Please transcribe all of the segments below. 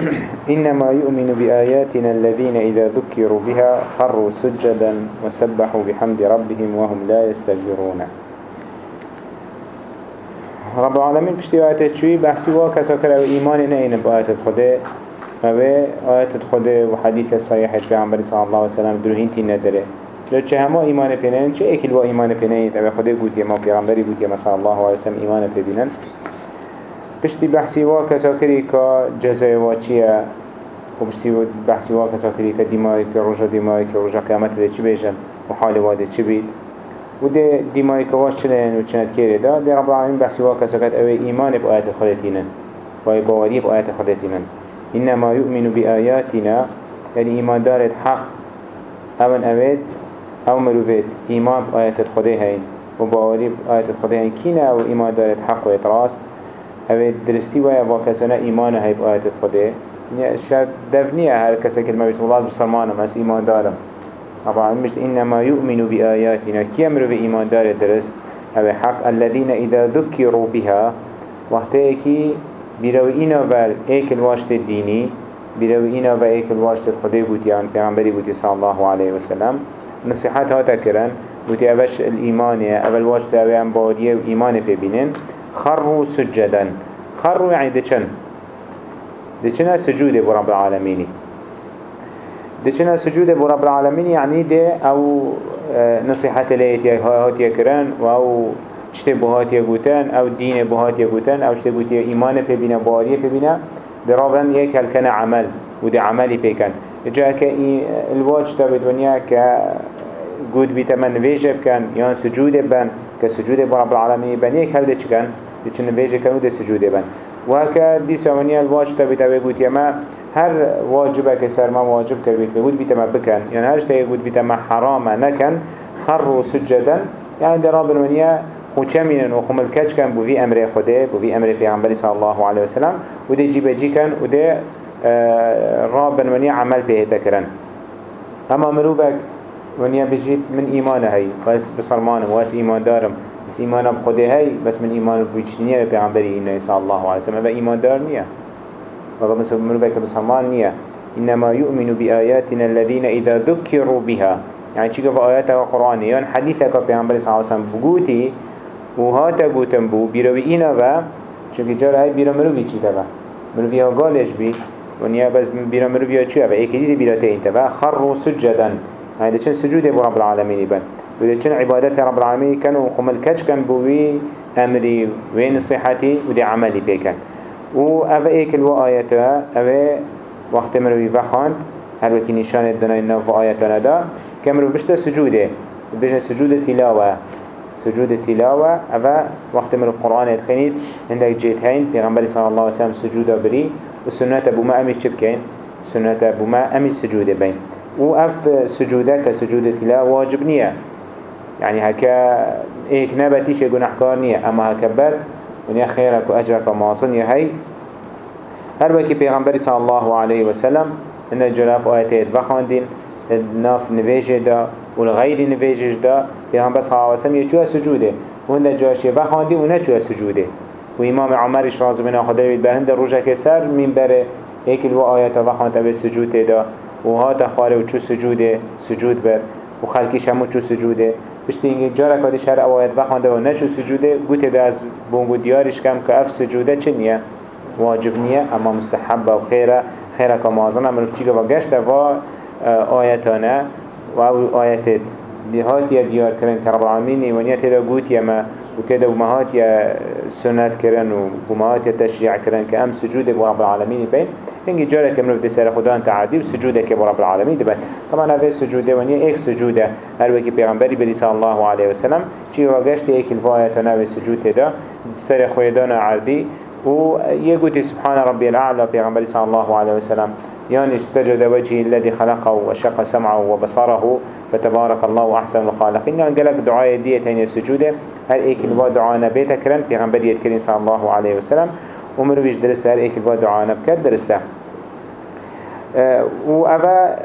إنما يؤمن بآياتنا الذين إذا ذكروا بها خروا سجدا وسبحوا بحمد ربهم وهم لا يستكبرون. رب العالمين بشتي آيات شوي بحثي واكسا كلا إيمان نين بآيات الخداء فبه آيات الخداء وحديث الصحيح في عمبر صلى الله عليه وسلم دروهين تين ندره لو چه همه ایمان پینن چه اکل و ایمان پینن؟ تبع خدا گوتی ما پیغمبری گوتی ما صلی الله علیه وسلم ایمان پینن. پشتی بحثی وا کسا کری که جزای وا چیه؟ و پشتی بحثی وا کسا کری که دیمایی که روژا دیمایی که روژا قیامت ده چی بیشن و حال واده چی بید؟ و ده دیمایی که واش چلین و چند کری ده ده رب العالمین بحثی وا کسا کت اوه ایمان با آیت خودتینن و باوری با آیت خودتینن إنما يؤمن بآياتنا يعني إيمان دارت حق أمن أبد أو مروفيت إيمان بآيات الخده هين وباوري بآيات الخده هين كينا أو إيمان دارت حق ويتراست أو درستي ويا باكسنا إيمان هاي بآيات الخده يعني شاید دفنية هر کسی که مبيت الله بسرمانم از إيمان دارم طبعا مش إنما يؤمن بآياتنا كي أمرو بإيمان دار درست أو حق الذين إذا ذكروا بها وقتی که بیروی اینا بر ایک الواشت دینی بیروی اینا بر ایک الواشت خدا بودیان پیغمبری بودی صلی الله علیه وسلم نصيحات هاتا كرن بودي أبش الإيمان أول واجد أبي أنباريه وإيمان ببينين خروا سجدا. خروا يعني دچن دچنا سجود برب العالمين دچنا سجود برب العالمين يعني ده أو نصيحات ليتي هاتي كرن أو چته بهات يقوتن أو دين بهات يقوتن أو چته بوتي إيمان ببينه باريه ببينه درابن يك هل كان عمل وده عملي بيكن جا که الواج تا بدونیا که گود بیت من نویجه بکن یا سجود بن که سجود با رب العالمین بن یک هل ده چکن ده چه نویجه کن و ده سجود بن. و هکا دی سامنیا الواج تا بیت بگوت یا ما هر واجبه که سر ما واجب گود بیت ما بکن. یعنی هرش تا گود بیت ما حرامه نکن خر سجدا يعني در رب العالمين وچمين وخمل كتش كان بوفي أمر خده بوفي أمر پیغمبر صلى الله عليه وسلم. وده جيب جي كان وده رابن ونيا عمل به تكرن اما مروفك ونيا بجيت من ايمان هاي بس بسلمان واس ايمان دارم. بس ايمان بخده هاي بس من ايمان بوجنية بيعنبري إنه صلى الله عليه وسلم. ايمان دار نيا وقال مثل مروفك بسلمان نيا إنما يؤمن بآياتنا الذين إذا ذكروا بها. يعني چيكا في آياتك القرآن يعني حديثك بيعنبري صلى الله عليه وسلم بقوتي وهاتا قوتن بو بيروي إينا و جار هاي بيرو مروفي چي تبا مروفي ها قالش بي ونیا بس بیرا مرو بیا چیه و؟ ایکی دیدی بیرا تین تبا خروا سجدا. هذا چن سجود رب العالمين بن وده چن عبادت رب العالمين كانوا خمل كتش كان بوي أمري وين صحتي وده عملي بيكن. و أفا إيك الوا آياتا أفا وقت مروي بخاند هل وكي نشان الدنا إنه في آياتنا دا كمرو بشتا سجوده. بجن سجود تلاوة. سجود تلاوة أفا وقت مروي في قرآن الخنيد عندك جيت هين في غنبري صلى الله عليه وسلم سجود بري وسنة أبو ما أمي شبكين سنة أبو ما أمي السجود بين. وأف سجودة كسجود تلا واجب نية يعني هكا إيك نبتيش أحكار نية أما هكا بر ونيا خيرك وأجرك ومواصن هاي هر وكي پیغمبر صلى الله عليه وسلم إن الجلاف آياتي بخاندين الناف نفيجه دا والغير نفيجه دا پیغمبر صلى الله عليه وسلم يجوه سجوده وإن جاشي بخاندين ونجوه سجوده و امام عمرش راز بنا خدا بید بهند روژه که سر من بره ایک ألو آیت وخانت به سجود دا. و ها تخاره و چو سجوده سجود بر و خلقیش همو چو سجوده. بشتی اینگه جارا کادش هر آیت وخانده و نه چو سجوده گوته ده از بونگو دیارش کم که اف سجوده چه نیه؟ واجب نیه اما مستحب و خیره. خیره که مازنه مروف چیگه و گشته و آیتانه. و آیت دیهاتی دیار کرن که رب العالمین و نیت دا گوتی ما وكذا ومهات يا سنات كرن ومهات يا تشريع كرن كأم سجودك ورب العالمين بين هنجي جارك من في سر خدان تعدي وسجودك ورب العالمين دبن طبعا هذا السجود ونيا إيه سجودة هل وكي بيغمبري بلي صلى الله عليه وسلم شيء وقشت إيه الفاية تناوي سجود هذا سر خدان عردي ويقول سبحان ربي الأعلى بيغمبري صلى الله عليه وسلم يعني سجد وجهه الذي خلقه وشق سمعه وبصره فتبارك الله أحسن الخالقين يعني قالك دعاء دي تاني السجود هل ايك الوا دعاء نبيتا كرن پیغمبر يتكرين صلى الله عليه وسلم ومرويش درست هل ايك الوا دعاء نبكر درسته آه و اوه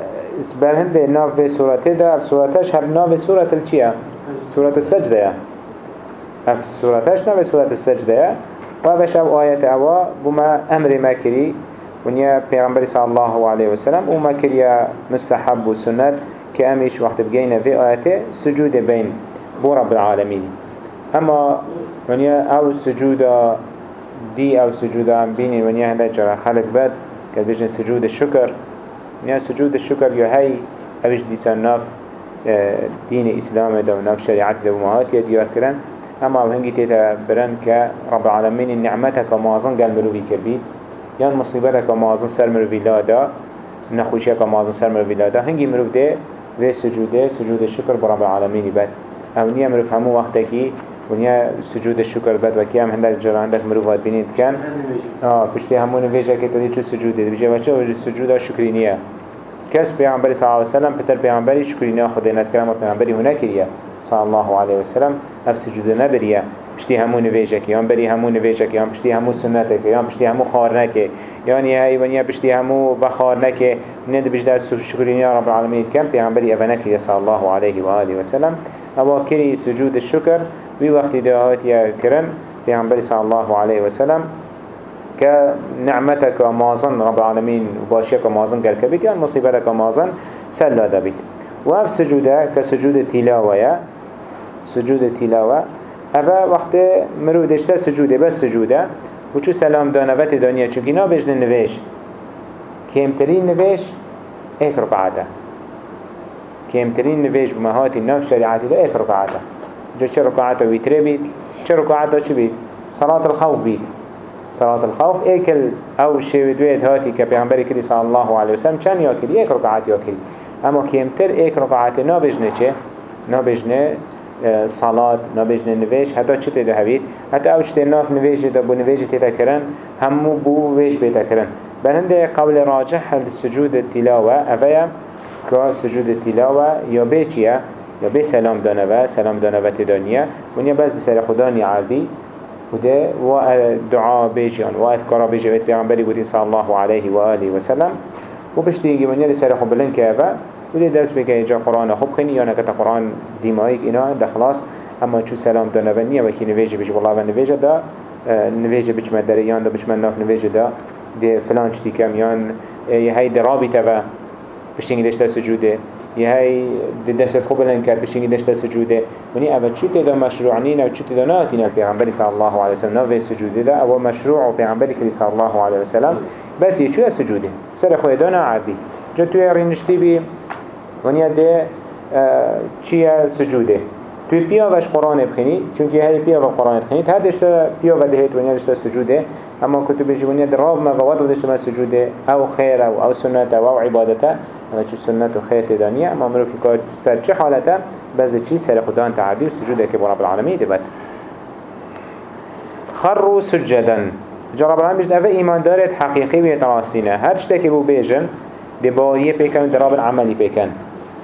برهند ناف في سورة دا سورتش هر ناف سورة الچيا سورة السجدة اف سورتش ناف سورة السجدة و اوه شب آيات اوه بما أمر ما كري ونیا پیغمبر صلی الله علیه وسلم و ما کریا مستحب و سنت که امیش وقت بگین في آیت سجود بین بو رب العالمین. اما ونیا أو سجود دي أو سجود هم بيني ونیا هنده جرا خلق بد که بجن سجود الشكر. ونیا سجود الشكر يو هاي اوش ديسان ناف آه، دين إسلام دا و ناف شريعت دا و مهاتي ديار کرن أما أو هنگی تیتا برن که رب العالمین نعمتك مازن قل مروفي كربيد يان مصيبتك مازن سر مروفي لا دا نخوشيك مازن سر مروفي لا دا. هنگی مروف ده سجوده سجود الشكر برب العالمين بد أو نیا مروف همو وقتکی ونیا سجود الشكر بد و کیم هندک جرا هندک مروفات بینید کن آه پشتی همون ویژه که تدی چه سجوده بجه و چه سجود شکرینیه کس پیامبری صلی الله علیه و سلم پتر پیامبری شکرینه خدا نتکرم و پیامبری هنه کریه صلی الله علیه و سلم اف سجود نبریه پشتی همون ویژه که یان بری همون ویژه که یان پشتی همون سنته که یان پشتی همون خارنه که یعنی هی ونیا پشتی همو بخارنه که ند بجد شکرینه رب العالمین کم پیامبری اونه کریه صلی الله علیه و آله و کری سجود الشکر وی وقتی دهات یا کرن پیامبری صلی الله علیه و سلم كنعمتك مازن رب العالمين وباشيك مازن قال كبيت يعني مصيبتك مازن سلا دبيت وهذا سجودة كسجود التلاوة سجود التلاوة هذا وقت مرو دشتا سجودة بس سجودة وشو سلام دانوات دانيا چونكي نا بجن نويش كيمترين نويش ايك رقعته كيمترين نويش بمهاتي ناف شريعاتي ده ايك رقعته جا چه رقعته ويتري بيت چه رقعته چه بيت؟ صلاة الخوف بيت. صلاة الخوف ايكل أو شويدويت هاتي كبيعنبري كري صلى الله عليه وسلم چن ياكري ايك رقعات ياكري أما كيمتر ايك رقعات نابجنه چه؟ نابجنه آه، صلاة نابجنه نويش حتى چه تده هبيت؟ حتى أو چه ناف نويش ده بو نويش تتكرن همو بو ويش بيتكرن بلنده قبل راجح السجود التلاوة أفايا كا سجود التلاوة يا بيچيه يا بي سلام دانوه سلام دانوه تدانيه ونيا بس سر خداني عالدي وده ودعاء بيجيان وأذكار بيجي بيت بيعنبري بودي صلى الله عليه وآله وسلم وبشتي يجي من يلي سر خب بلن كابا وده درس بكي جا قرآن خب خني يانا كتا قرآن ديمايك إنا ده خلاص أما شو سلام دا نبنية وكي نواجه بيجي والله نواجه دا نواجه بيش مدري يان دا من ناف نواجه دا ده فلان يان هاي ده رابطة با بشتي دشتا سجوده. يهي دست خوب لن کرد بشینگی دشت سجوده. ونی اول چی تدا مشروع نین و چی تدا ناتین الپیغمبری صلی الله علیه وسلم. نوی سجوده ده أو مشروع و پیغمبری کلی صلی الله علیه وسلم. بس یه چوه سجوده؟ سر خوی دانا عردی جا توی رینشتی بی ونی ده چیه سجوده؟ توی پیا وش قرآن بخینی چونکه هی پیا و قرآن بخینی هر دشتا پیا و دهیت ونیا دشتا سجوده. أما کتب جوانیا دراب ما وقت دشتا سجوده. أو خیر أو أو سنت أو, أو عبادته. اما چه سنت و خیر تدانیه اما مرو که سر چه حالته؟ بس چی؟ سر خدان تعبیر سجوده که رب العالمین دبت خروا سجدا. جا رب العالمین بجد اوه ایمان دارد حقیقی و تراستینه هر چطه که بو بیجن دبایه پیکن و دراب العملی پیکن.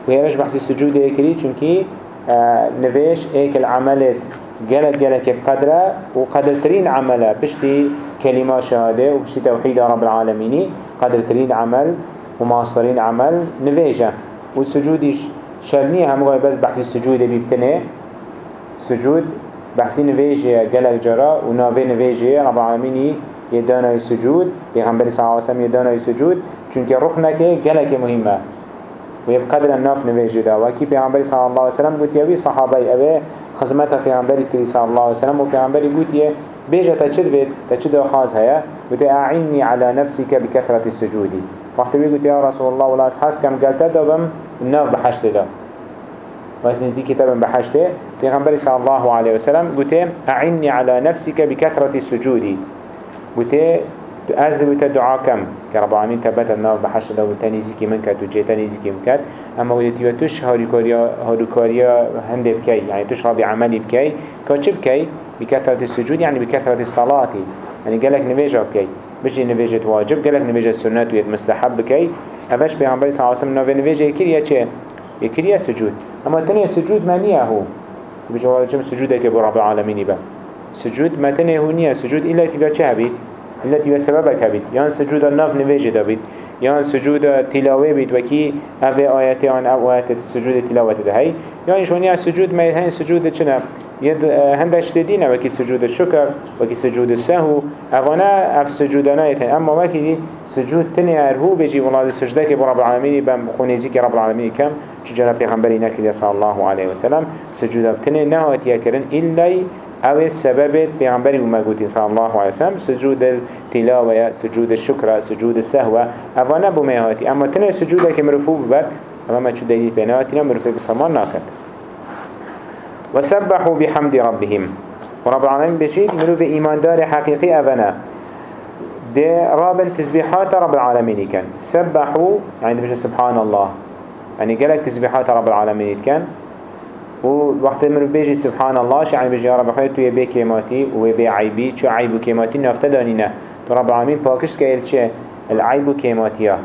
و هیرش بحثی سجوده کری چونکی نویش ایک العملت جلت جلت قدره وقدرترين عمله. بشتي كلمة شهادة وبشتي توحيد رب العالمين قدرترين عمل وماصرين عمل نفيجة. والسجود شرنية هم قوي بس بحث السجود بيبتنه سجود بحثي نفيجة قلق جرا ونافي نفيجة رب العالمين يدانا السجود بيغنبري صلى الله عليه وسلم يدانا السجود چونك ركنك قلق مهمة. ويبقدر الناف نفيجة دا. وكي بيغنبري صلى الله عليه وسلم قلت يوي صحابي أبي خزمتها بيغنبري كري صلى الله عليه وسلم. وبيغنبري قلت يه بيجة تشد بيت تشد خاز هيا وتأعني على نفسك بكثرة السجود وقتی بگوید یا رسول الله ولا حس کم گلتا دابم ناف بحشت دا واسن زي كتاب بحشته پیغمبر صلى الله عليه وسلم قلت أعني على نفسك بكثرة السجود. قلت از بوتا دعا کم که رب العالمین تبت الناف بحشت دا و تنیزی که من کد و جه تنیزی که من اما قلت و توش هاروکاریا هنده بکی يعني توش رابي عملي بكي كاتش بكي بكثرة السجود يعني بكثرة الصلاة. يعني قالك نبيجا بكي بجي نویجت واجب گلک نویجت سنت و ید مستحب بکی. اوش پیغمبر صلی اللہ علیہ وسلم نویجه یکریه چه؟ یکریه سجود. اما تنه سجود منیه هو. بجي واجب چم سجوده که رب العالمینی با سجود ما تنه هو نیه. سجود ایلا تیوه چه هبید؟ ایلا تیوه سببک هبید. یان سجود ناف نویجه دا بید یان سجود تلاوه بید وکی اوه آیت آن أو آیت سجود تلاوه ده هی؟ یان شونی سجود ما هین سجود چنه؟ يد هندش تدينا وكي سجود الشكر وكي سجود السهو أغنى أف سجودنا يتن أما وكي سجود تني أرهو بيجي والله السجدة كي برب العالمين بام خونيزي كي رب العالمين كم شجرة بيغمبري نكري صلى الله عليه وسلم سجود تني نهوت يكرن إلا أو السبب بيغمبري ومقوتي صلى الله عليه وسلم سجود التلاوة سجود الشكر سجود السهوة أفانا بميهاتي أما تني سجودة كي مرفوب بات أما ما شو دليل بيناتنا مرفوب بسمان ناكد وسبحوا بحمد ربهم. ورب العالمين بشيت منو في إيمان دار حقيقي أبنا ده رابن تسبيحات رب العالمين كان. سبحوا يعني بجي سبحان الله. يعني قالك تسبيحات رب العالمين كان. ووقت منو بيجي سبحان الله يعني بيجي يا رب خير تو يبي كيماتي ويبي عيبي شو عيب كيماتي نفتا دانينا تو رب العالمين باكش كيل شيء العيب كيماتيا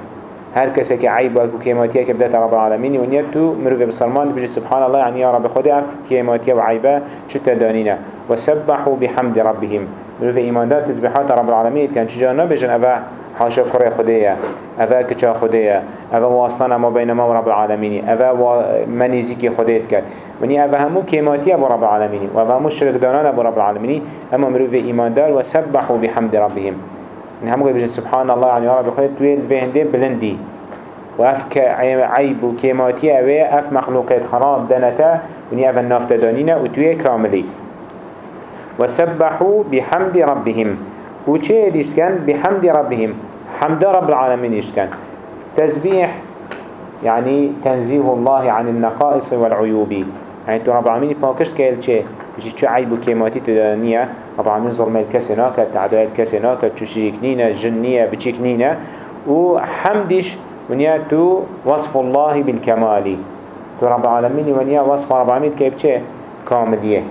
هر کسی که عیب و کیماتیه که بدت رب العالمین و نیت تو مروه بسلمان بجی سبحان الله يعني يا رب خود اف کیماتیه و عیبه چو تدانینه و سبحوا بحمد ربهم. مروه ایمان دار تسبیحات رب العالمین کن چجا نبجن اوه حاشا کره خديه اوه کچا خديه اوه واصلنا ما بین ما رب العالمین اوه منیزی خديت کرد. ونی اوه همو کیماتیه با رب العالمین و اوه همو شرک دانانه با رب العالمین اما مروه ایمان دار و سبحوا بحمد ربهم. يعني هم قلت سبحان الله يعني رب خير تويل بهنده بلندي وأف عيب وكيماتي أوي أف مخلوقات خراب دنتا وني أف النافت دانينا وتوي كاملي وسبحوا بحمد ربهم. وچه ديش كان بحمد ربهم. حمد رب العالمين ديش كان؟ تسبيح يعني تنزيه الله عن النقائص والعيوب. يعني تو رب العالمين باكش كيل چه؟ بجي چه عيب وكيماتي تدانية؟ رب العالمين ظلم الكسي ناكت تعداء شريك نينا جنية بچيك نينا وحمدش ونيا تو وصف الله بالكمال. تو رب العالمين ونيا وصف رب العالمين كيف چه؟ كاملية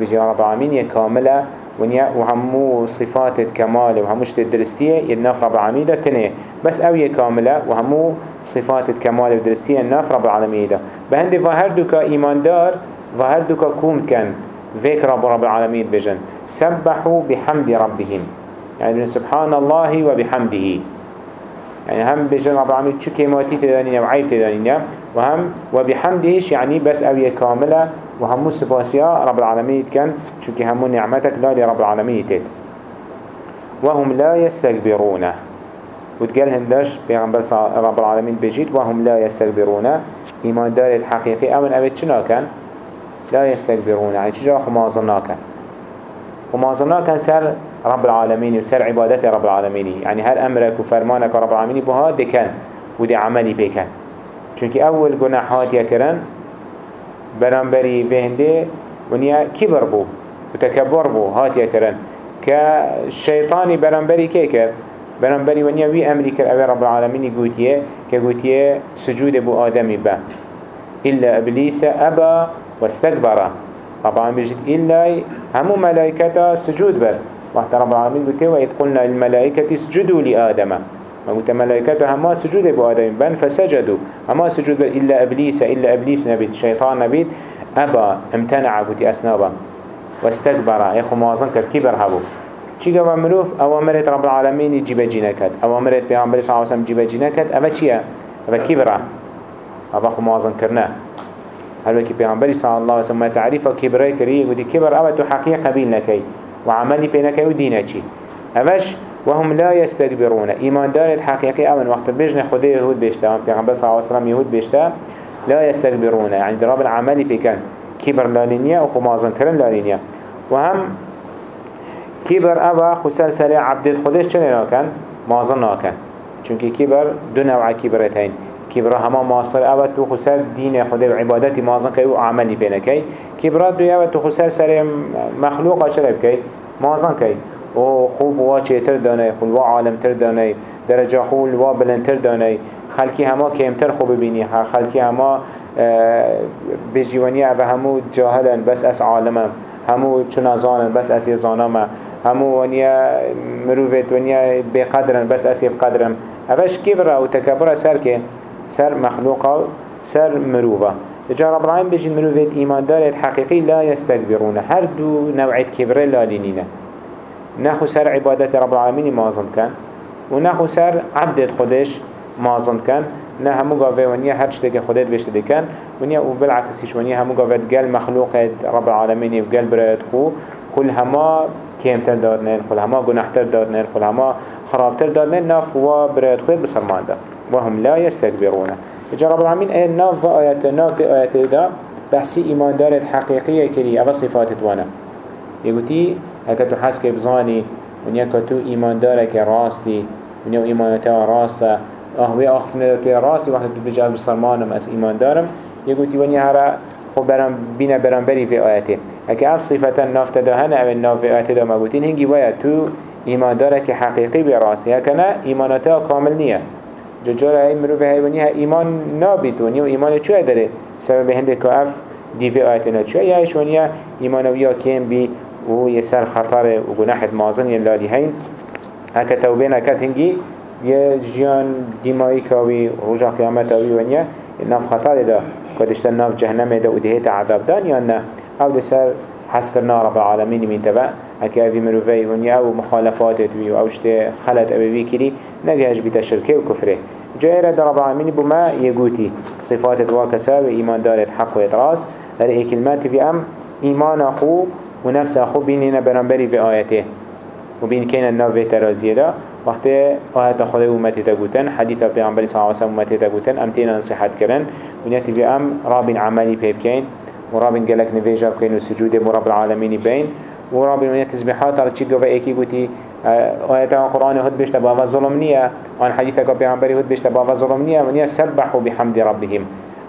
بجي رب العالمين كاملة ونيا وهمو صفات الكمال وهمو شت الدرستية يدناف رب العالمين ده تنه بس أوية كاملة وهمو صفات الكمال والدرستية الناف رب العالمين ده بهند فهر دوكا إيمان دار فهر دوكا كوم كان. ذكر رب رب العالمين بجن. سبحوا بحمد ربهم. يعني سبحان الله وبحمده. يعني هم بجن رب العالمين شو كيماتي تدانين وعيب تدانين وهم وبحمدهش يعني بس أوية كاملة. وهمو سباسيا رب العالمين كان كي همو نعمتك لا لرب العالمين تد وهم لا يستكبرون. وتقال هندش بيغمبر رب العالمين بجيت وهم لا يستكبرون. إيمان دار الحقيقي أمن أبد شنا كان؟ لا يستكبرون. يعني شجا خمازنا كان خمازنا كان سر رب العالمين وسر عبادة رب العالمين. يعني هر أمرك وفرمانك رب العالمين بها دي كان ودي عملي بكن. چونك أول جناحات يكرن برانبري بهنده ونيا كبر بو وتكبر بو هات يكرن كالشيطاني برانبري كيكر برانبري ونيا وي أمري كر رب العالمين قوتيه كقوتيه سجود بو آدمي با. إلا إبليس أبا واستكبر العالمين بجد إلا همو ملائكة سجود بر. وقت رب العالمين قلت وإذ قلنا الملائكة سجدوا لآدم. ما قلت ملائكة هما سجود بو آدم بن فسجدوا. هما سجود بر إلا إبليس إلا إبليس نبيت شيطان نبيت أبا امتنع قلت أسنابا. واستكبر يخو موازن كر كبر هبو. چی گوه مروف اوامرت رب العالمین جیب جی نکد اوامرت پیغمبر صلی اللہ علیہ وسلم جیب جی نکد اوه چیه؟ اوه کبره اوه خو موازن کرنه هل وكي پیغمبری صلی الله علیه وسلم تعریف کبره کری ودی کبر اوه تو حقیق قبیل نکی وعملي بينك ودينك چي اوش وهم لا يستكبرون إيمان دار الحقيقي اول وقت بجن خده يهود بيشتا پیغمبر صلى الله عليه وسلم يهود بيشتا لا يستكبرون يعني دراب العملي في كان كبر لالينيا وخمازن كرن لالينيا وهم كبر أبا خسال سريع عبد خودش چنه ناكن مازن ناكن چونك كبر دو نوع كبرتين كبر هما ماصر أبا تو خسال دين خده وعبادتي مازن كي وعملي بينكي. كبرات دو أبا تو خسال سريع مخلوق شرب كي؟ مازن كي. و خوب وا چیتر دانه خل وا عالم تر دانه درجه خول وا بلند تر دانه. خلکی هما کمتر خوب ببینی. خلکی هما بجیوانی أو همو جاهلن بس اس عالمم. همو چون زانن بس اس زانم همو ونیا مروفت ونیا بقدرن بس اس بقدرم اوش کبر و تکبر سر که؟ سر مخلوقه سر مروفه جا رب العالمين بيجي مروفيت إيمان دار الحقيقي لا يستكبرون هر دو نوعية كبر لا لينينا نخو سر عبادة رب العالمين معظم كان ونخو سر عبدت خدش مازن كان نه همو قاوه ونیا هر شتك خودت بشته كان ونیا و بالعكسيش ونیا همو قاوه قل مخلوق رب العالمين و قل برایت خو. كل هما كيمتر دارنين كل هما گناهتر دارنين كل هما خرابتر دارنين ناف و برایت خود بسرمان دا وهم لا يستكبرون جا رب العالمين إيه ناف و آيات ناف في آيات دا بحثي إيمان دارت حقيقية كري أبا صفات وأنا يقولي هكا تو حسك بزاني ونیا كتو إيمان دارك راستي ونیا إيمانتا راستا آهوی آخف نداد توی راستی وقتی تو بجاز بسلمانم از ایمان دارم. یه گوتی ونی هر خب برام بین برام بری في آیته اگه اف صفتا نافت دهنه أو ناف آیته دا مگوتین هنگی باید تو ایمان داره که حقیقی بی راستی. هکنه ایماناتا کامل نیه. ججال های مروف هیونی ها ایمان نابیتونی و ایمان چوه داره؟ سبب هنده که اف دیوی آیته نا چوه یا ایشونیه ایمانویا کم بی و یسر خطر و گناحت مازن یلالی هین. هکا توبه نکت هنگی یه جیان دیمایی کاوی رجا قیامت آوی ونیا ناف خطر دا کدشتا ناف جهنم دا و دهیت عذاب دان یا نه. أو ده سر حس کرنا رب العالمین من تبع اکه آوی مروفی ونیا أو مخالفاتت وی و اوشت خلط آوی کری. نگهش بیتا شرکه و کفره. جای رد رب العالمین بما يقوتي صفات الواكسا وإيمان دارت حق ويتراس هل إيه كلمات في أم إيمان أخو ونفس أخو بيننا برنبري في آياته وبين كين النوف ترازيه ده وقت آيات خدا أمتي تقوتن حديث پیغمبر صلى الله عليه وسلم أمتي تقوتن أم تينا نصيحت كرن ونياتي في أم رابين عملي بيبكين ورابين قلق نفيجا بكين وسجود مرب العالمين بين ورابين ونيات تسبيحات على تشيق وفا ايكي قوتي آيات القرآن هد بيشتا بابا ظلم نية وان حديثك پیغمبر هد بيشتا بابا ظلم نية ونيا سبحوا بحمد ربهم.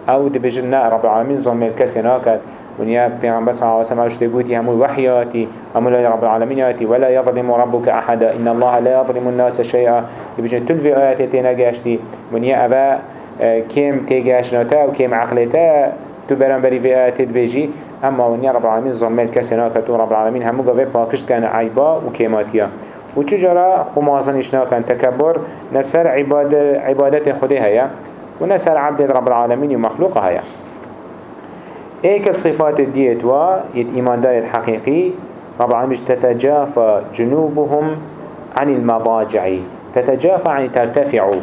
أو دبجنا رب العالمين ظلم الكسي ناكد ونيا پیغمبر صلى الله عليه وسلم عشت قوتي همو وحياتي همو رب العالمين آياتي ولا يظلم ربك أحدا إن الله لا يظلم الناس شيئا. يبجن تلفي آياتي تناقاشتي ونيا أبا آه، كيم تيجاشناتا وكيم عقلتا تبرن بري في آياتي تبجي. أما ونيا رب العالمين ظلم الكسنا كتو رب العالمين همو قبل باقشت كان عيبا وكيماتيا وچجرا خمازن اشنا كان تكبر. نسر عبادة عبادة خدها يا ونسر عبد رب العالمين ومخلوقها يا ايك الصفات ديت و يت إيمان دار الحقيقي طبعا مش تتجافى جنوبهم عن المضاجع تتجافى عن ترتفعوا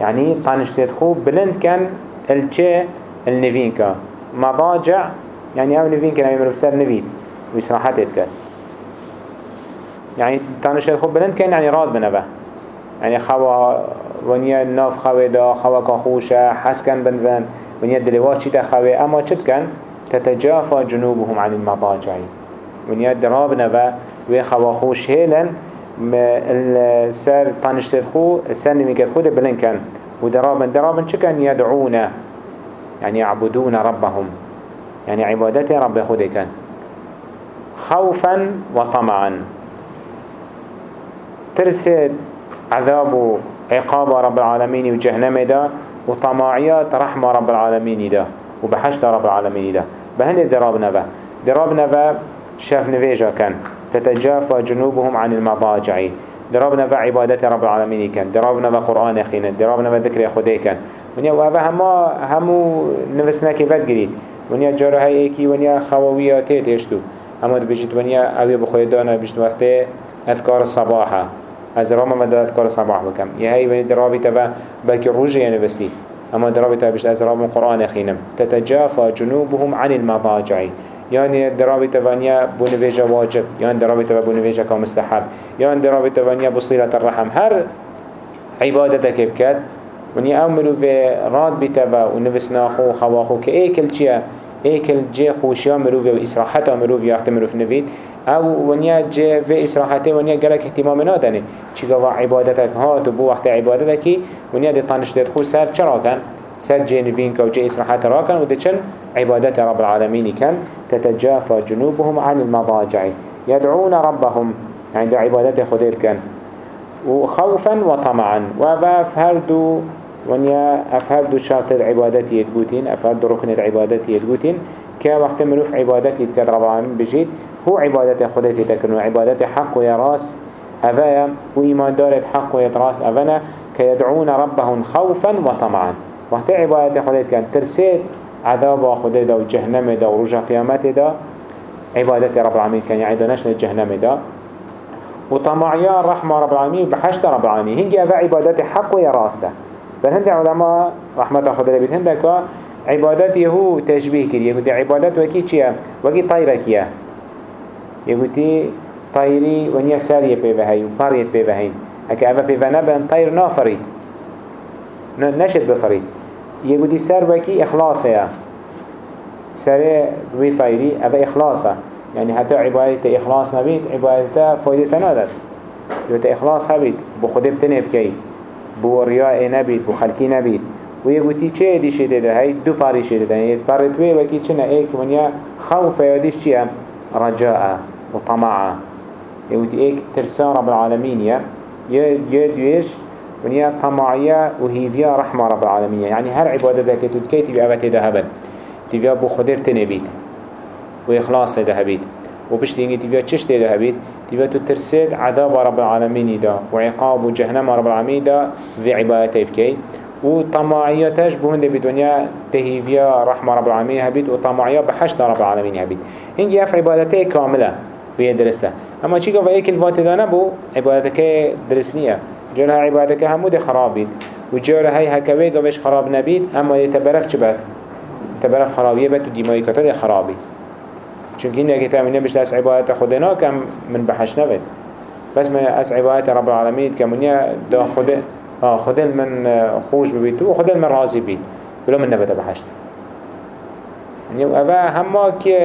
يعني طانشتت خوب بلند كان الچه النفينكا. مضاجع يعني أو نفين كان يمرو بسر نفين ويسراحتت كان. يعني طانشتت خوب بلند كان يعني راد بنبه. يعني خوا ونيا ناف خوا دا خوا كخوشة حسكن بنفن ونيا دلواش چي تخوي أما چت كان تتجافى جنوبهم عن المضاجع ونيا درابنا و وخواخوش هيلن السر طانشتت خو السر نميكت خود بلن كان. ودرابن درابن كان يدعونا يعني يعبدون ربهم. يعني عبادته رب خود كان. خوفا وطمعا. ترسد عذاب عقاب رب العالمين وجهنم ده وطماعيات رحمة رب العالمين ده وبحشت رب العالمين ده بهند دراب نبا. دراب نبا شاف نفيجا كان. تتجافى جنوبهم عن المضاجع. دراب نبا عبادة رب العالمين كان. دراب نبا قرآن أخينا دراب نبا ذكر خدي كان. ونيا وهذا هما همو نفسنا كيفات قريد ونيا جاره هاي إيكي ونيا خووياتي تيشتو اما بجد ونيا اوي بخوي دانا بجد وقته أذكار الصباحة از رام ما در کار صباح بکم. یه هی بنی درابی تبا بلکه روجه یعنی بستی اما درابي تبا بشت از رام قرآن خینم. تتجافى جنوبهم عن المضاجع يعني درابي تبانيا بنفيجا واجب. يعني درابي تبا بنفيجا كمستحب يعني درابي تبانيا بصيلة الرحم. هر عبادتك بكت ونيا أمرو في راد بتبا ونفسنا خو خواخو كأيكل چيا ايكل جي خوشيا مروفيا وإسراحتا مروفيا احتى مروف نفيد أو ونیا جه و اسراحته ونیا گلک احتمام نادنه. چی گوا عبادتك ها تو بو وقت عبادتکی ونیا دی دید خو سر چرا کن؟ سر جه نوین که و جه اسراحت را کن و دی چن عبادت رب العالمین کن. تتجافى جنوبهم عن المضاجع. يدعون ربهم عند عبادت خديب كان وخوفا وطمعا ونيا أفهردوا شرط العبادات يتقوتين أفهردوا ركن العبادات يتقوتين كوقت مروف عبادات يتكاد رب العالمين بجيد هو عبادت خودت تكن عبادت حق ويراس أفايا وإيمان دارت حق ويتراس أفنا كيدعون ربهم خوفا وطمعا وقت عبادت خودت كان ترسيت عذاب خودت دا وجهنم دا ورجع قيامت دا. عبادت رب العالمين كان يعيدناش للجهنم دا. وطمعيا رحمة رب العالمين وبحشت رب العالمين هنجي أفا عبادات حق ويا راسته بل هند علماء رحمة خدا لبيت هندك عبادات هو تشبيه كده يقول عبادات وكي چيا وكي طيرة كيا يقول طيري ونيا سارية بيبهاي وباريت بيبهاي هكا أفا بيبهنا بان طير نافريد نشد بفريد يقول سر وكي إخلاصيا سر وي طيري أفا إخلاصا يعني حتى عبادة إخلاص نبيت عبادة فايدة نداد عبادة إخلاص هبيت بخده بتنب بو رياء نبيت بو خلقي نبيت ويقولي چه دي شده ده؟ دو پاري شده ده. هاي پارتوه وكي چنه ايك ونيا خوف ياديش چيه رجاء وطمع يقولي ايك ترسان رب العالمين يا يدويش ونيا طمعية وهيفيا رحمة رب العالمين يعني هر عبادة ده كتو تكيتي بأبته ده هبن تبيا بو خدر تنبيت وإخلاص ده هبيت وبشتيني تبيا تشت ده هبيت تبيا تترسد عذاب رب العالمين ده وعقاب وجهنم رب العالمين ده في عبادته بكي. وطماعيتش بهند بدنيا تهيفيا رحمة رب العالمين هبيت وطماعية بحشت رب العالمين هبيت. هنجي أف عبادته كاملة وهي درسته أما چيكا فايك الفات دانا بو عبادتك درسنية جولها عبادتك همود خرابيت وجولها هاي هكوي قوش خراب نبيت أما يتبرف چبت تبرف خرابية بت وديماي كتاد خرابي چونك هنده كتاب منه بشت اس عبادت خودنا كم من بحش نبت بس من اس عبادت رب العالمين كمونيا دا خده آه خدل من خوش ببيتو وخدل من راضي بيت بلا من بحشت يعني أفا هما كي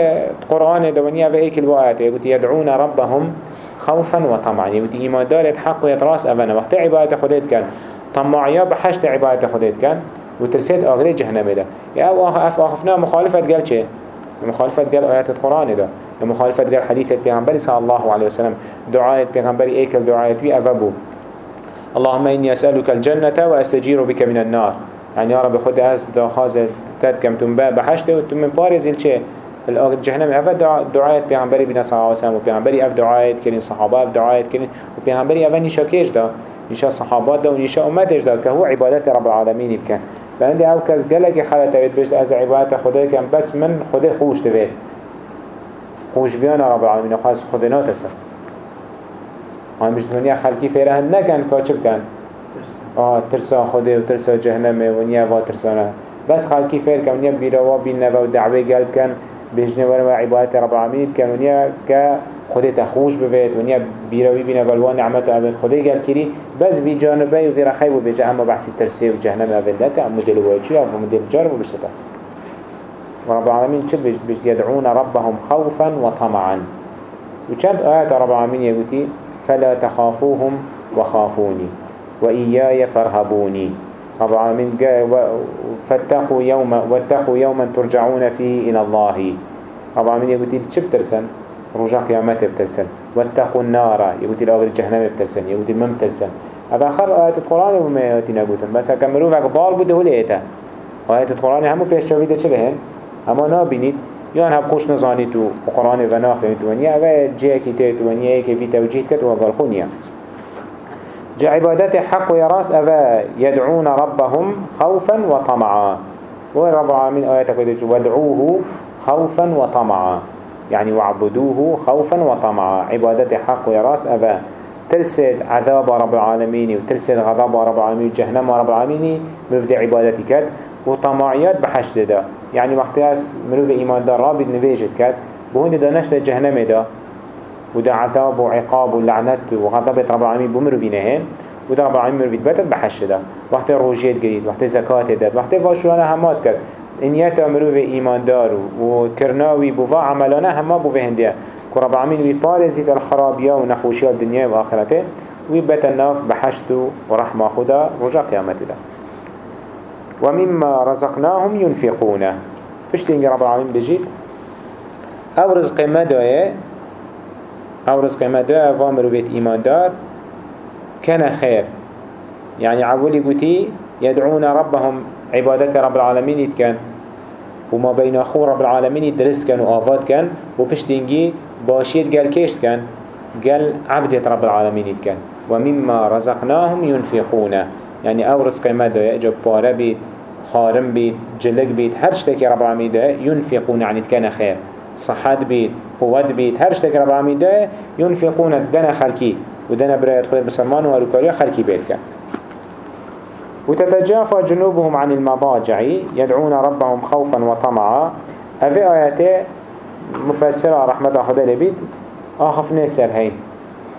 القرآن دوانيا أفا إيك الوآيات يقول يدعون ربهم خوفا وطمعا يقول إيمان دارت حق ويتراس أفانا وقت عبادة خدت كان طمعيا بحشت عبادة خدت كان وترسيت آغري جهنم ده يا أو أف أخفنا مخالفة قال شيء مخالفة قال آيات القرآن ده. مخالفة قال حديثة بيغنبري صلى الله عليه وسلم. دعاية بيغنبري إيك الدعاية بي أفابو. اللهم إني أسألك الجنة وأستجير بك من النار. يعني يا رب خد أز داخاز تد كم تنبا بحشت وتم بارز الشيء الجهنم أفا دعاية بيغنبري بنا صلى الله عليه وسلم. وبيغنبري أف دعاية كرين صحابة أف دعاية كرين وبيغنبري أفا نشا كيش دا؟ نشا صحابات دا ونشا أمتش دا كهو عبادة رب العالمين بكن فعندي أو كز قلق خلت أبيت بيشت أز عبادة خده كان بس من خده خوش تبيت خوش بيانا رب العالمين وخاص خده ناتسا هاي مش دنيا خلقي فيرهن نكن كاچب كن آه ترسا خده و ترسا جهنمه ونيا و ترسانا بس خلقي فير كن ونيا بيروا بينوا و دعوه قلب كن بجنه وروا عبادة رب العالمين كن ونيا ك خده تخوش ببيت ونيا بيروي بينا والوان نعمت أبد خده قال كري بس في جانبه وفي رخي وبيجا أما بحث ترسي وجهنم أبد لك مدل واجي أو مدل جارب وبشتا ورب العالمين چه بجد يدعون ربهم خوفا وطمعا وچند آيات رب العالمين يقولي فلا تخافوهم وخافوني وإياي فارهبوني رب العالمين فاتقوا يوما واتقوا يوما ترجعون فيه إلى الله. رب العالمين يقول لي شو بترسن؟ رجع قيامته بترسن واتقوا النار يقول لي أغر الجهنم بترسن يقول ما بترسن هذا آخر آيات القرآن وما آياتنا قوتن بس هكملوا فك بار بده هو ليتا آيات القرآن همو پیش شویده چه لهن اما نابینید. یان هب خوش نزانید و قرآن و ناخرید و نیا. و جه کی تیت و نیا که فی توجیه کت و قال خونیا جا عبادت حق و يراس أفا يدعون ربهم خوفا وطمعا ورب العالمين آياتك ودعوه خوفا وطمعا يعني وعبدوه خوفا وطمعا. عبادت حق و يراس أفا ترسل عذاب رب العالمين وترسل غضب رب العالمين وجهنم رب العالمين مفدي عبادتك وطمعيات بحشد ده يعني وقتی از مروف ایمان دار رابط نویجد کرد به هنده دانشت جهنم دا. و دا عذاب و عقاب و لعنت و غضب رب العالمین بمروفی نهن و دا رب العالمین مروفید بتد بحش دا. وقتی روجیت گرید وقتی زکات داد وقتی واشوانه همات کرد انیت مروف ایمان دار و کرناوی بوا عملانه همه بو هنده که رب العالمین وی پارزید الخرابیا و نخوشی الدنیا و آخرته. وی بتناف بحشت و رحمه خدا رجا قیامت دا ومما رزقناهم ينفقون فشتين رب العالمين بجيت أو رزق مدايا أو رزق مدايا وامرو بيت ايمان دار كان خير يعني عولي قتي يدعون ربهم عبادة رب العالمين يتكن وما بين أخو رب العالمين درست كان وآفات كان وبشتنجي باشيت قال كيشت كان؟ قال عبدة رب العالمين يتكن ومما رزقناهم ينفقون. يعني أو رزق مدى يأجب بارا بيت خارم بيت جلق بيت هر شتك رب العالمين ينفقون. يعني كان خير. صحت بيت قوت بيت هر شتك رب العالمين ينفقون. الدنا خلقي ودنا برايت خير بسلمان وهروكاريا خلقي بيت كان. وتتجافى جنوبهم عن المضاجع يدعون ربهم خوفا وطمعا. هذه آيات مفسرة رحمة خدا لبيت آخف نسر هين.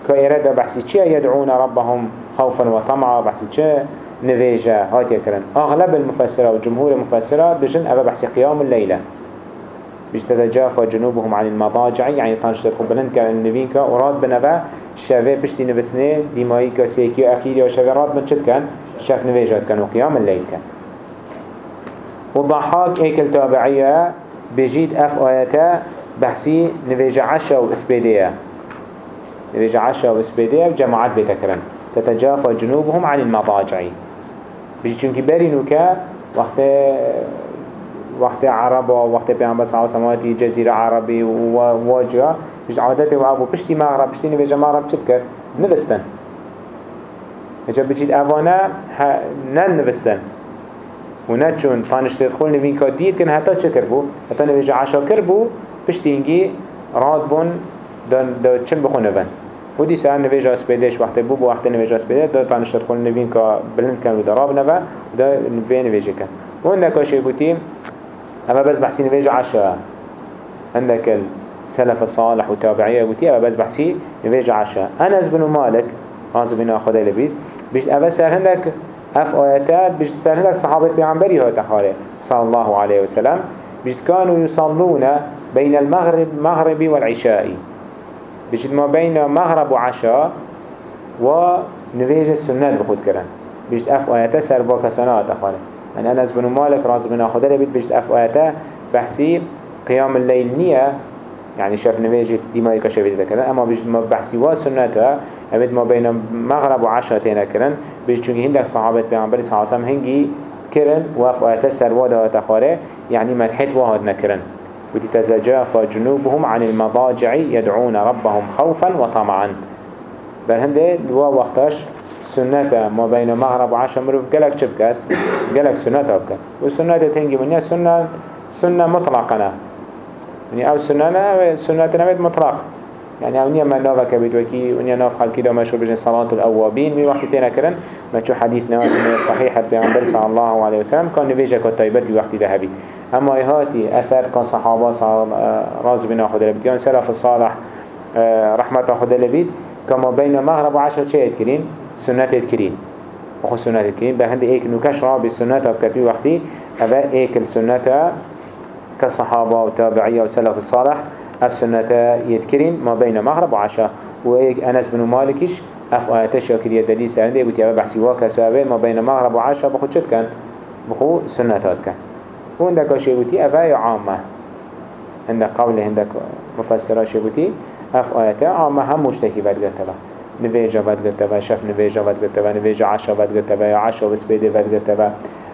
كإرادة بحثي چيا يدعون ربهم خوفا وطمعا. بحثي چيا نفيجة هات يكرن أغلب المفسرة وجمهور المفسرة بجن أبا بحثي قيام الليلة. بيش تتجافى جنوبهم عن المضاجع. يعني تانش تدخل بلند كان النبين كا وراد بنبا شافي بشتي نبسنه ديمائي كا سيكي أخيري وشافي راد بن شد كان شاف نفيجات كان وقيام الليل كان وضحاك ايكل تابعية بجيد اف آياتا بحثي نفيجة عشا واسبيدية نفيجة عشا واسبيدية وجماعات بيتكرن تتجافى جنوبهم عن المضاجع بجي چونك برينوكا وقت وقت عربا وقت پیامبر صلی الله علیه و جزیره عربی و واجه بجي عادته و ابو پشتی مغرب پشتی نویجه مغرب چت کرد؟ نوستن. اجا بجید اوانه نن نوستن. و نه چون پانش تدخل نوین که دید کن حتی چه کر بو؟ حتی نویجه عشا کر بو پشتی اینگی راد بون دا چن بخونه بن و دی سر نویجه اسپیدش وقت بو بو وقت نویجه اسپیده دا پانش تدخل نوین که بلند کن و دراب نوه دا نوی نویجه کن. و اون کاشی بودیم اما بس بحثي نویجه عشا؟ عندك السلف الصالح وتابعيه قلتي اما بس بحثي نویجه عشا؟ أنس بن مالك رازو بنا خدا لبيت بيجت أبا سر هندك أف آياتات بيجت سر هندك صحابة بيعنبري هو تخاري صلى الله عليه وسلم. بيجت كانوا يصلون بين المغرب مغرب والعشاء. بيجت ما بين مغرب وعشاء ونفيج السنة بخود كرن. بيجت أف آياتات سر باكسانات أخاري أن أنس بن مالك راز بن خدا لبيت بيجت أف آياتات بحسي قيام الليل نية يعني شاف نواجه ديما يكشفت ذكرن أما بيجت بحسي واسنة أبد ما بين مغرب وعشاء تينا كرن بيش چونكي هندك صحابة بيعنبري صلى الله هنجي كرن وف آيات السرواد وتخاره يعني مدحت واحد نكرن. وتتجافى جنوبهم عن المضاجع يدعون ربهم خوفا وطمعا. بل هنده دوا وقتاش سنة ما بين مغرب وعشاء مروف قلق شبكت قلق سنة أبكت وسنة تنجي منها سنة سنة مطلقنا يعني أو سنة سنة نبت مطلق. يعني اونيا ما نافا كبيت وكي اونيا ناف خلقي دو مشهور بجن صلاة الأوابين من وقت تينا كرن ما شو حديث نواف صحيح بيعنبر صلى الله عليه وسلم كان نفيجة كتايبت بوقت ذهبي أما هاتي أثر كان صحابة راز بنا خد لبيت يعني سلف الصالح رحمة خد لبيت كما بين مغرب وعشر شيء يتكرين سنة يتكرين وخو سنة يتكرين بهند ايك نكش رابي السنة بكفي وقتي. هذا ايك السنة كصحابة وتابعية وسلف الصالح. أف سنة يذكرين ما بين مغرب وعشاء. وإيك أنس بن مالكش أف آياتش يكري دليل سنده يقول يا بحثي واكا سوابه ما بين مغرب وعشاء. بخو شد كان؟ بخو سنتات كان. وعندك شيبوتي أفايا عامة. عندك قول عندك مفسرة شيبوتي أف آياته عامة هم مشتكي بعد قلتها نفيجة بعد قلتها شف نفيجة بعد قلتها نفيجة عشاء بعد قلتها عشاء وسبيدة بعد قلتها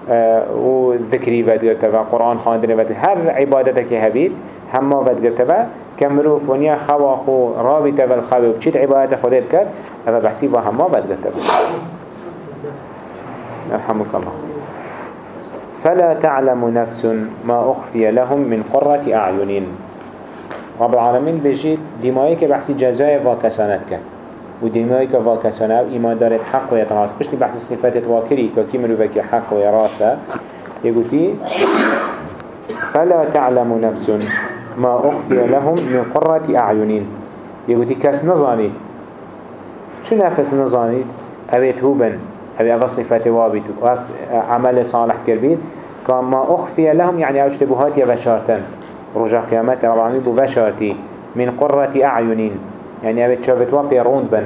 آه وذكري بعد قلتها قرآن خاندني بعد هر عبادتك هبيت هما ود گرتبه كمروف ونيا خوا خو رابطه بالخوا وبچيت عبادت خودت کرد هذا بحسي با هما ود گرتبه يرحمك الله. فلا تعلم نفس ما أخفي لهم من قرة أعين. رب العالمين بجيت دمائك بحسي جزاء واكسانتك ودمائك واكسانه إيمان دارت حق ويتراس بشتي بحسي صفات واكري كي مروفك حق ويراسه يقول فلا تعلم نفس ما أخفي لهم من قرة أعينين يقول كاس نظاني شو نفس نظاني أبيت هوبن أبي أبا صفات وابت عمل صالح كربيت كما أخفي لهم يعني أشتبهات يبشارتن رجع قيامات العالمين ببشارتي من قرة أعينين يعني أبيت شابت وابي روند بن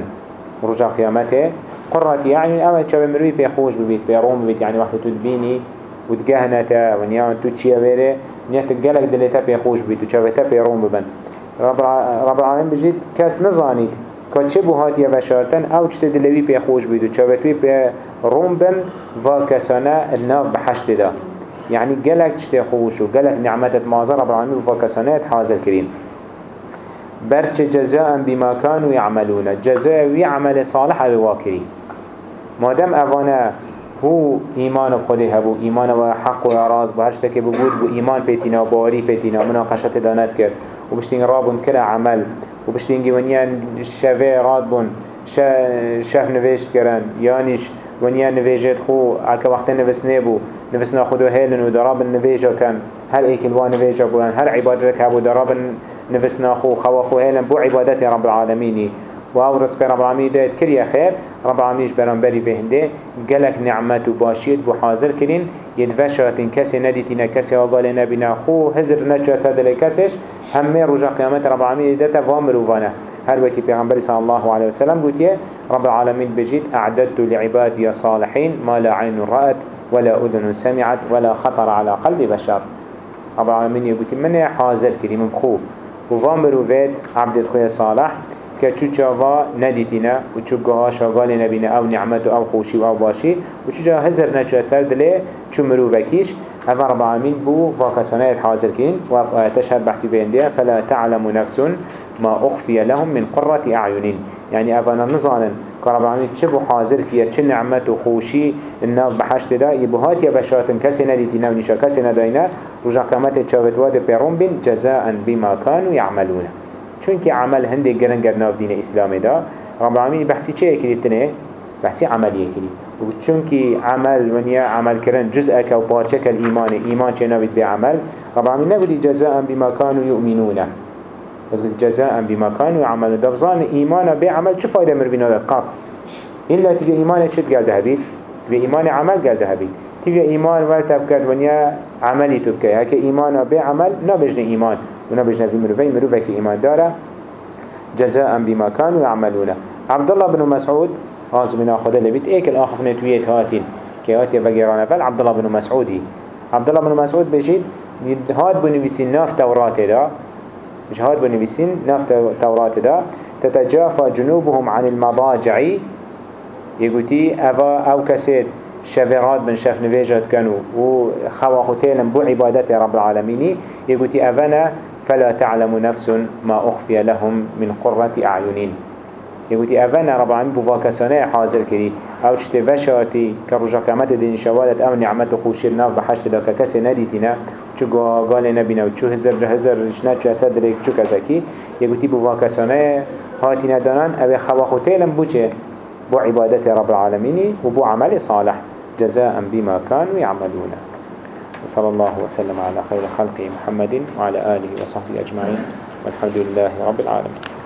رجع قيامته قرة أعين أبيت شابت مروي بيخوش ببيت بيرون ببيت يعني واحد تدبيني وتجهنته ونيا تشيا بيره نيت جلك دلتا بيخوش بيت وشافتا بيروم ببن. رب العالمين بجد كاس نزاني كاتش بهات يا بشارتن أو چت دلوي بيخوش بيت وشافتوي بيروم بن وكسانا الناف بحشت دا يعني جلك چت خوش وجلك نعمت مازر رب العالمين وكسانا حاضر كريم برش جزاء بما كانوا يعملون. جزاء ويعمل صالح الواكري ما دام اوانا هو ایمان بخوده هبو ایمان و حق و راز به هر شتکی بگود بو ایمان پیتینا و باوری پیتینا مناقشت دانت کرد. وبشتين رابون كلا عمل. وبشتين ونيا شافي رادبون شاف نوشت كرن يانيش ونيا نویجت خو عکه وقت نفس نبو نفس ناخدو هیلن و دراب نویجا کن هر ایک الوان نویجا بودن هر عبادت که بو دراب نفس ناخو خوا خو هیلن بو عبادت رب العالمینی و أو رزق رب العالمین داد کریه خیر رب العالمینش برانبری بهنده. گلک نعمت و باشید بو حاضر کرین يدفشاتين كسي نديتنا كسي وقال نبينا خو. هزر نجو أسد لكسش همه رجا قيامت رب العالمين داتا فامر وفانا. هر وكي پیغمبر صلى الله عليه وسلم قلت رب العالمين بجيت أعددت لعبادي صالحين ما لا عين رأت ولا أذن سمعت ولا خطر على قلب بشر. رب العالمين يقول من حاضر كريم خو وفامر وفيد عبد الخوي صالح كچو چاوا ندیتینا و چو گاها شاگال نبینه أو نعمت أو خوشی و أو باشی و چو جا هزر نچو اثر دله چو مروفکیش اما رب العالمين بو واكسانات حاضر كين وف آياتش هر بحثي بيندية فلا تعلم نفس ما أخفي لهم من قرة أعين. يعني أفانا نظانا كرب العالمين چه حاضر كيه چه نعمت و خوشي إنه بحشت دا يبهات يا بشارة كسي نديتنا ونشا كسي ندينا. رجع قامت واد بيرون بين جزاء بما كانوا يعملون. چونك عمل هندي گرنگر ناف دين إسلام دا. رب العالمين بحثي چه يكري تنه؟ بحثي عملية كري وچونكي عمل ونيا عمل كرن جزءك أو بارچك الإيمان إيمان چه نابد بعمل؟ رب العالمين نقول جزاء بما كانوا يؤمنون. بس قلت جزاء بما كانوا يعملون. دفظان إيمان بعمل شو فايدة مروين هذا القاق إلا تجي إيمان شد قال ذهبي؟ تجي إيمان عمل قال ذهبي. تجي إيمان والتبكر ونيا عملي تبكي هكا إيمان بعمل نبجن إيمان ونبجن في مروفين مروفك إيمان دارا جزاء بما كانوا يعملون. عبد الله بن مسعود آز من أخذ لبيت إيك الآخر نتويت هاتين. كي هاتي بقيرانا فال عبد الله بن مسعودي. عبد الله بن مسعود بجيد هاد بنويسين ناف توراة دا. مش هاد بنويسين ناف توراة دا. تتجافى جنوبهم عن المضاجع. يقولي أفا أو كسيد شفرات بن شف نفيجات كانوا وخوا ختيلا بو عبادات رب العالمين. يقولي أفنا فلا تعلم نفس ما أخفي لهم من قرة أعينين يقولي أفنا رب العالمين بواكسانه حاضر كري أو تشتفشاتي كرجا كامت دين شوالت أو نعمت خوشير ناف بحشت دا ككسي نديتنا چو قال نبينا وچو هزر هزر رشنا چو أسد ريك چو كسكي يقولي بواكسانه هاتنا دانان أو خواخوتيلم بوچه بو عبادة رب العالمين وبو عمل صالح. جزاء بما كانوا يعملون. صلى الله وسلم على خير خلقه محمد وعلى آله وصحبه أجمعين. والحمد لله رب العالمين.